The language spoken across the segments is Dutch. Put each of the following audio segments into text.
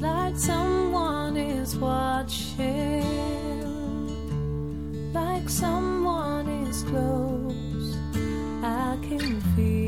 Like someone is watching, like someone is close. I can feel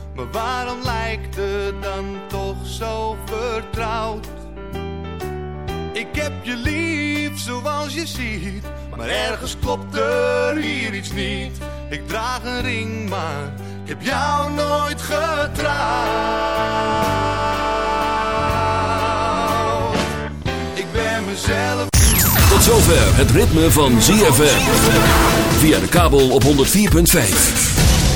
Maar waarom lijkt het dan toch zo vertrouwd? Ik heb je lief zoals je ziet. Maar ergens klopt er hier iets niet. Ik draag een ring, maar ik heb jou nooit getrouwd. Ik ben mezelf. Tot zover het ritme van ZFM. Via de kabel op 104.5.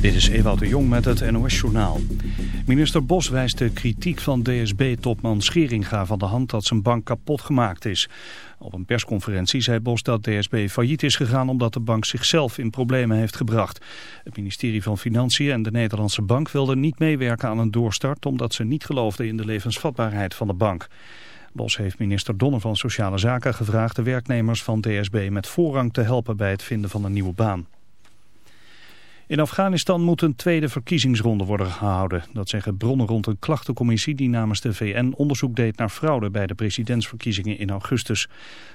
Dit is Ewout de Jong met het NOS-journaal. Minister Bos wijst de kritiek van DSB-topman Scheringa van de hand dat zijn bank kapot gemaakt is. Op een persconferentie zei Bos dat DSB failliet is gegaan omdat de bank zichzelf in problemen heeft gebracht. Het ministerie van Financiën en de Nederlandse bank wilden niet meewerken aan een doorstart omdat ze niet geloofden in de levensvatbaarheid van de bank. Bos heeft minister Donner van Sociale Zaken gevraagd de werknemers van DSB met voorrang te helpen bij het vinden van een nieuwe baan. In Afghanistan moet een tweede verkiezingsronde worden gehouden. Dat zeggen bronnen rond een klachtencommissie die namens de VN onderzoek deed naar fraude bij de presidentsverkiezingen in augustus.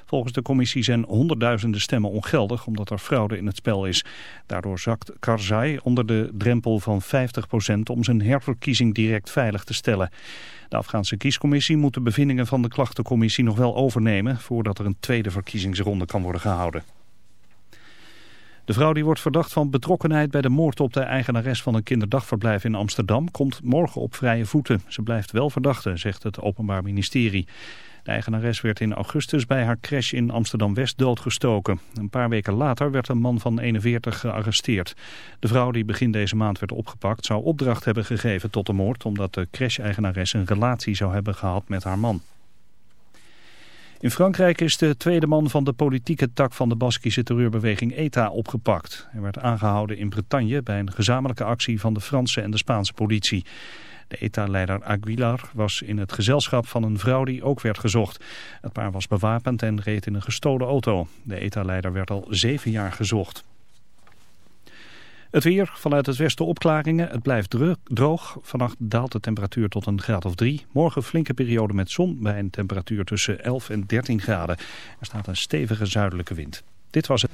Volgens de commissie zijn honderdduizenden stemmen ongeldig omdat er fraude in het spel is. Daardoor zakt Karzai onder de drempel van 50% om zijn herverkiezing direct veilig te stellen. De Afghaanse kiescommissie moet de bevindingen van de klachtencommissie nog wel overnemen voordat er een tweede verkiezingsronde kan worden gehouden. De vrouw die wordt verdacht van betrokkenheid bij de moord op de eigenares van een kinderdagverblijf in Amsterdam komt morgen op vrije voeten. Ze blijft wel verdachte, zegt het Openbaar Ministerie. De eigenares werd in augustus bij haar crash in Amsterdam-West doodgestoken. Een paar weken later werd een man van 41 gearresteerd. De vrouw die begin deze maand werd opgepakt zou opdracht hebben gegeven tot de moord... omdat de crash-eigenares een relatie zou hebben gehad met haar man. In Frankrijk is de tweede man van de politieke tak van de Baskische terreurbeweging ETA opgepakt. Hij werd aangehouden in Bretagne bij een gezamenlijke actie van de Franse en de Spaanse politie. De ETA-leider Aguilar was in het gezelschap van een vrouw die ook werd gezocht. Het paar was bewapend en reed in een gestolen auto. De ETA-leider werd al zeven jaar gezocht. Het weer, vanuit het westen opklaringen. Het blijft droog. Vannacht daalt de temperatuur tot een graad of drie. Morgen flinke periode met zon bij een temperatuur tussen 11 en 13 graden. Er staat een stevige zuidelijke wind. Dit was het.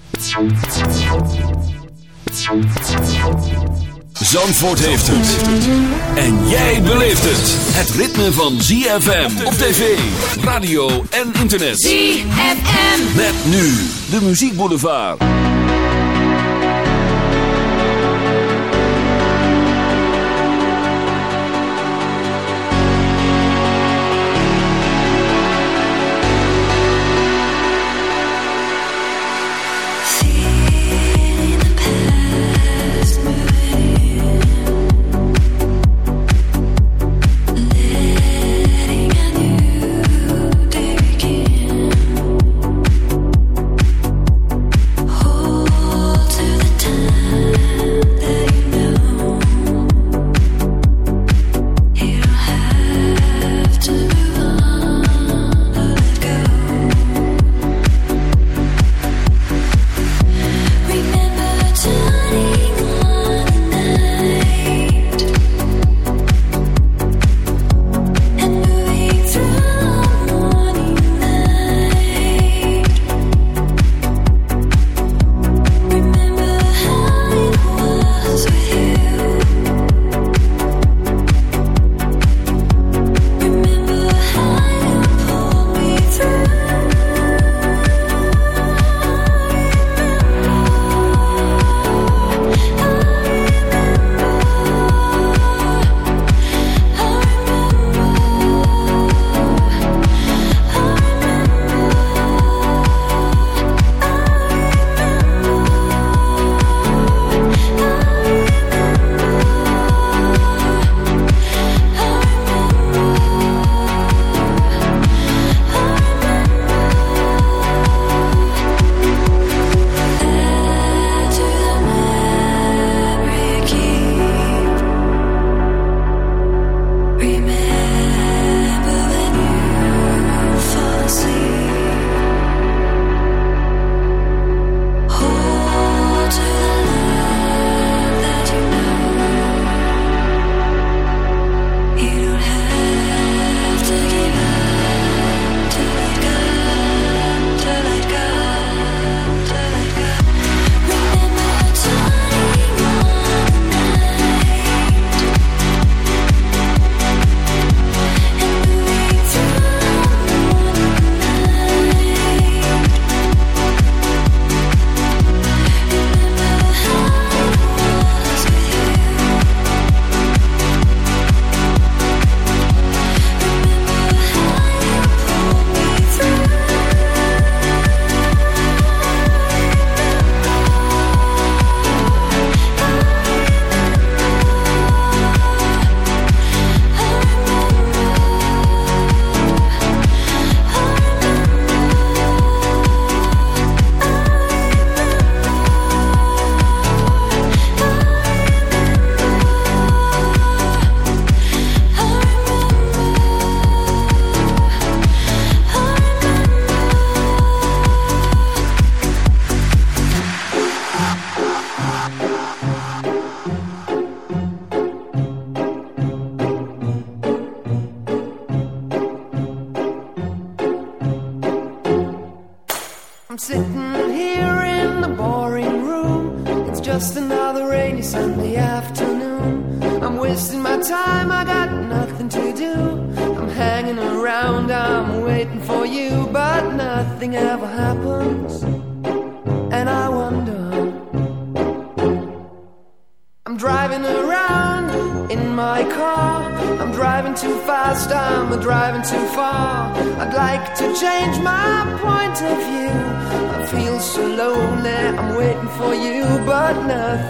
Zandvoort heeft het. En jij beleeft het. Het ritme van ZFM op tv, radio en internet. ZFM. Met nu de muziekboulevard.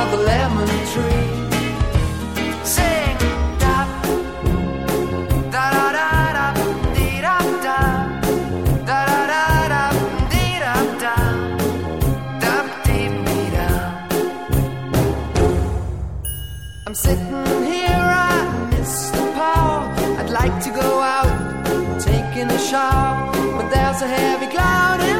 another lemon tree. Sing, da, da da da da, da da, da da da da, da da, da the a heavy cloud inside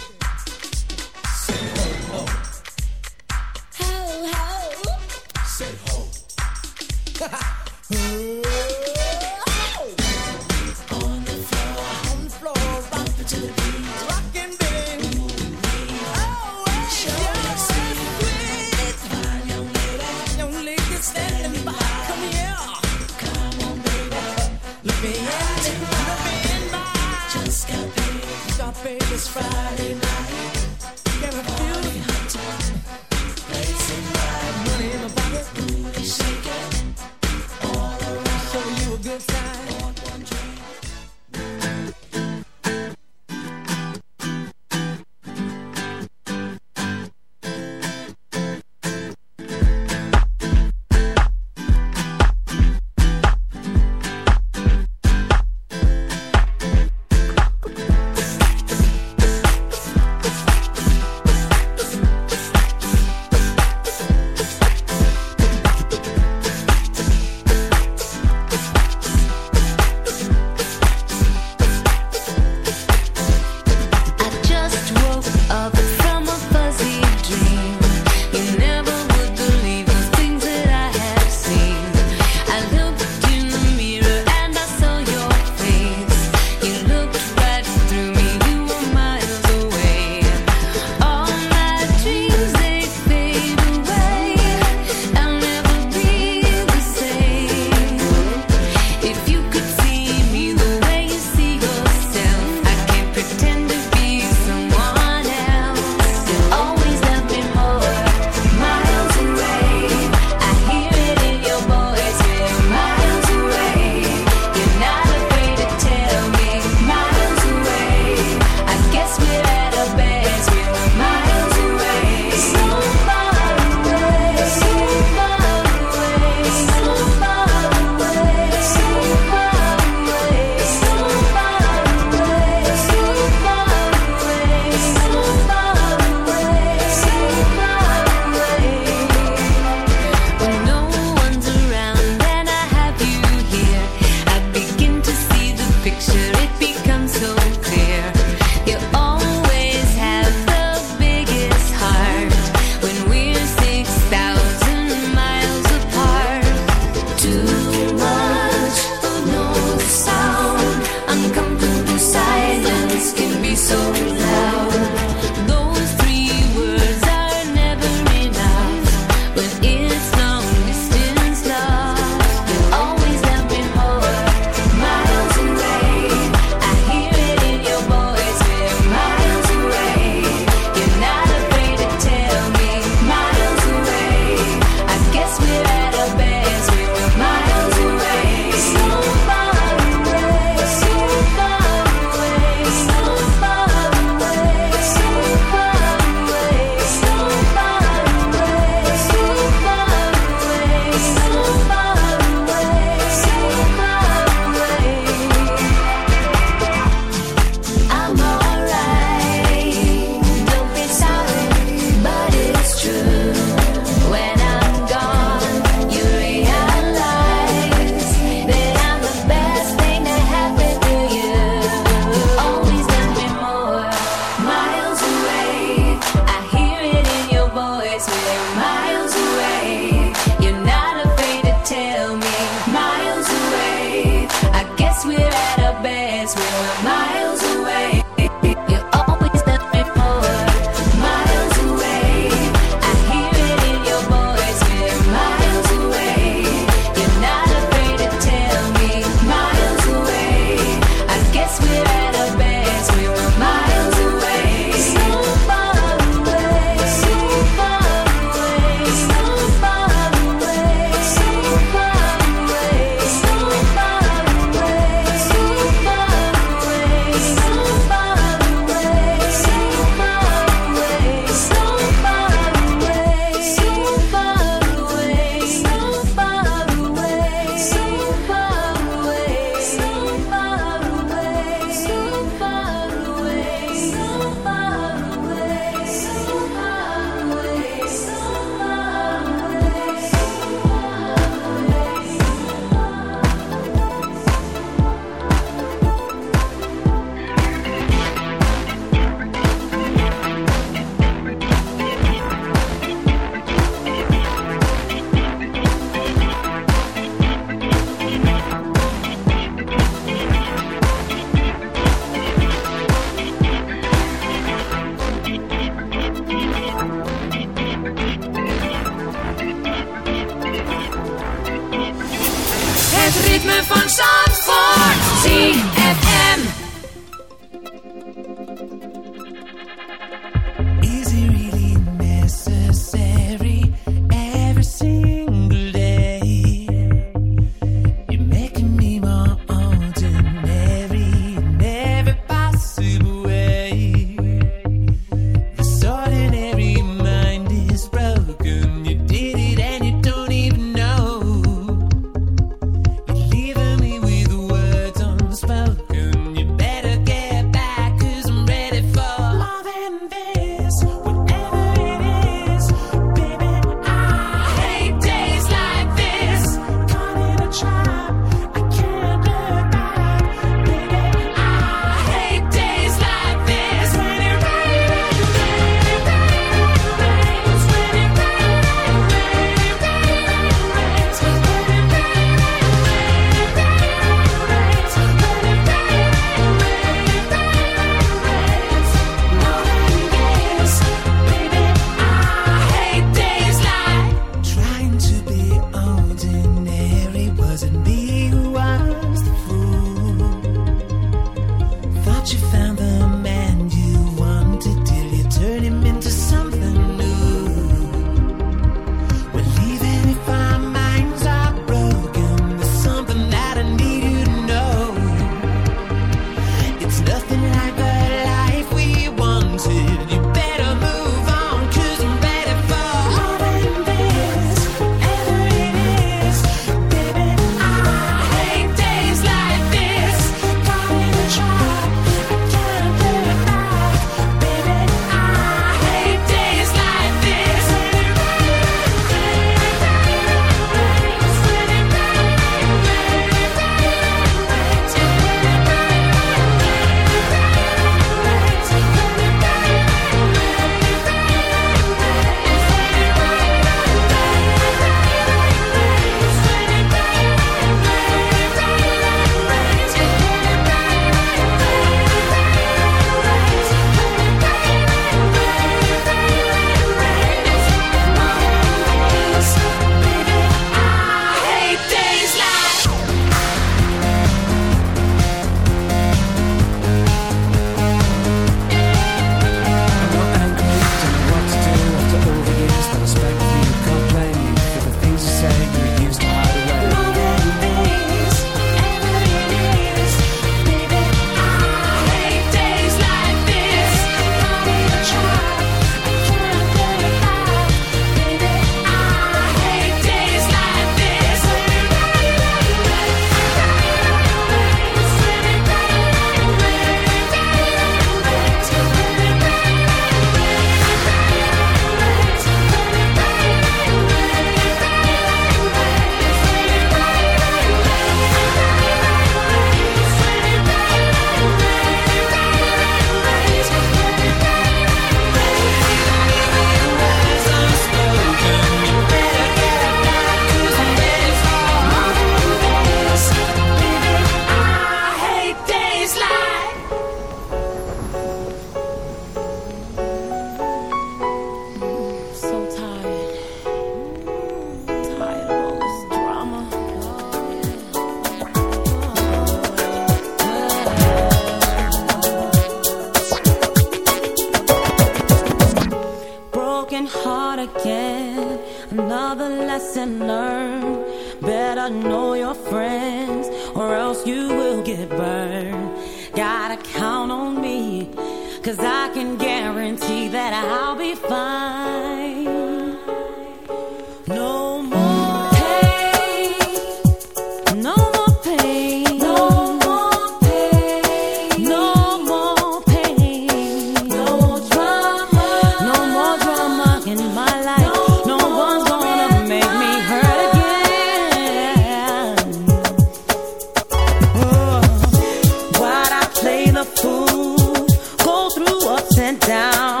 down.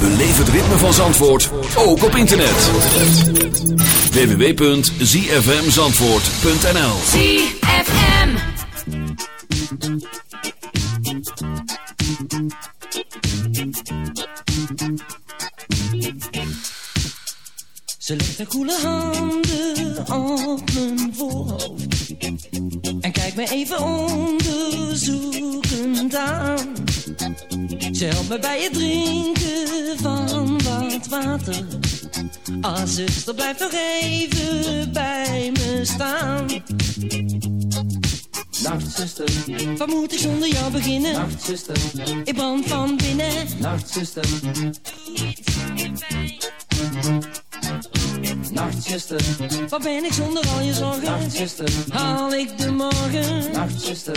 Beleef het ritme van Zandvoort, ook op internet. www.zfmzandvoort.nl ZFM. Ze legt haar koele handen op mijn voorhoofd En kijkt me even onderzoekend aan Ze helpt me bij het drinken van wat water Ah, zuster, blijf nog even bij me staan Nacht, zuster. Wat moet ik zonder jou beginnen? Nacht, zuster. Ik brand van binnen Nacht, zuster. Nacht, Nachtzuster, Waar ben ik zonder al je zorgen? nachtzuster, Haal ik de morgen? nachtzuster.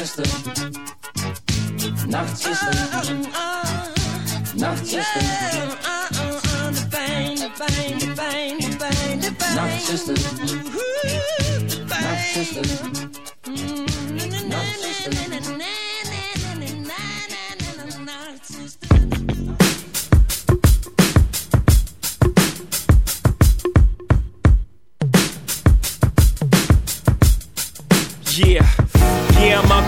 nachtzuster, nachtzuster, nachtzuster, nachtzuster, nachtzuster. Yeah, yeah,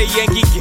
A Yankee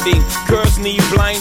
enfim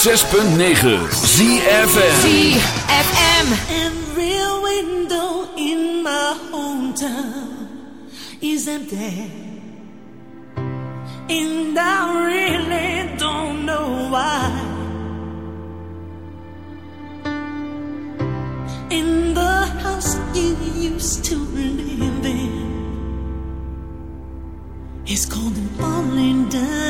106.9 ZFM ZFM Every window in my hometown is empty. And I really don't know why. In the house you used to live in is cold and falling down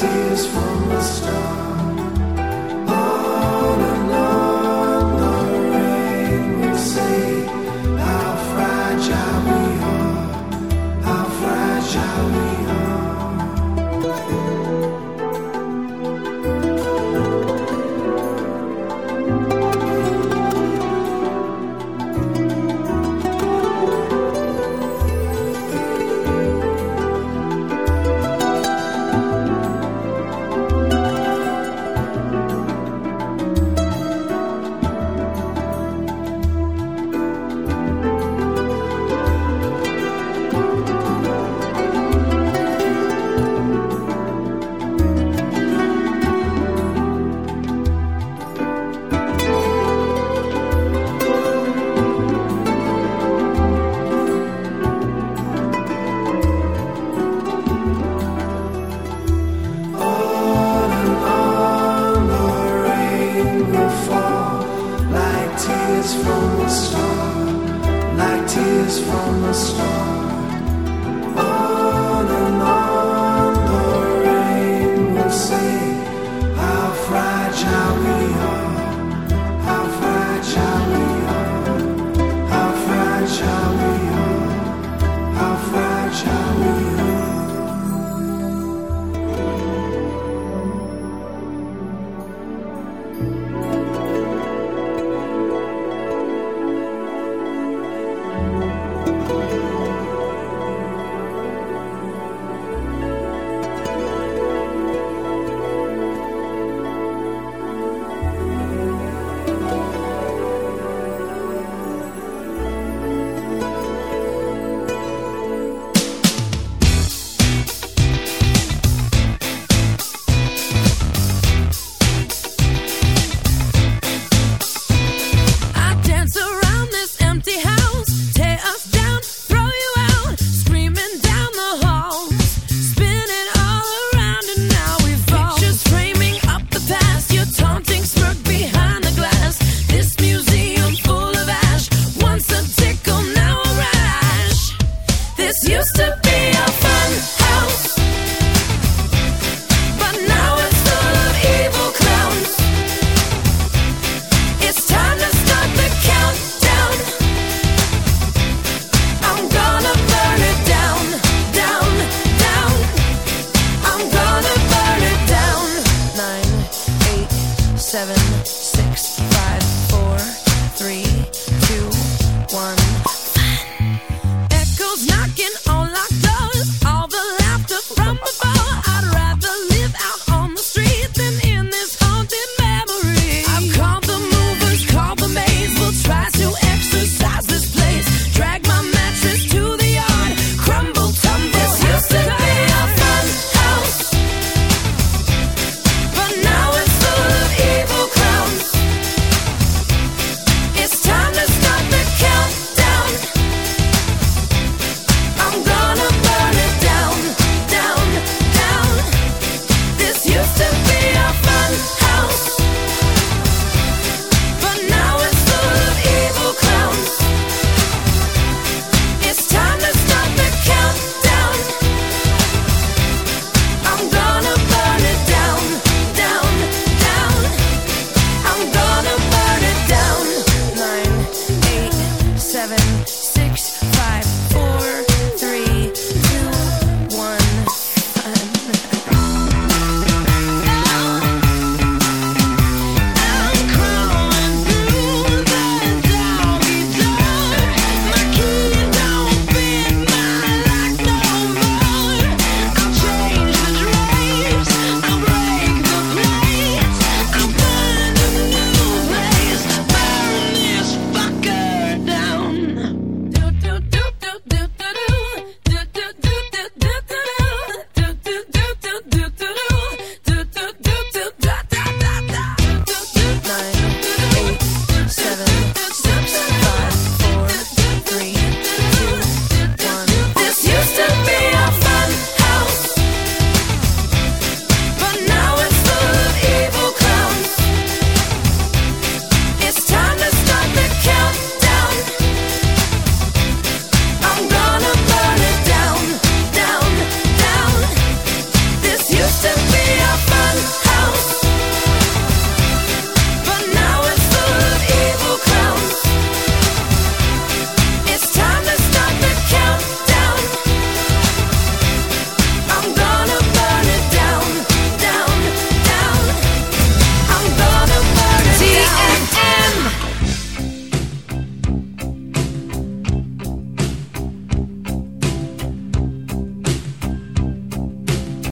tears from the stars.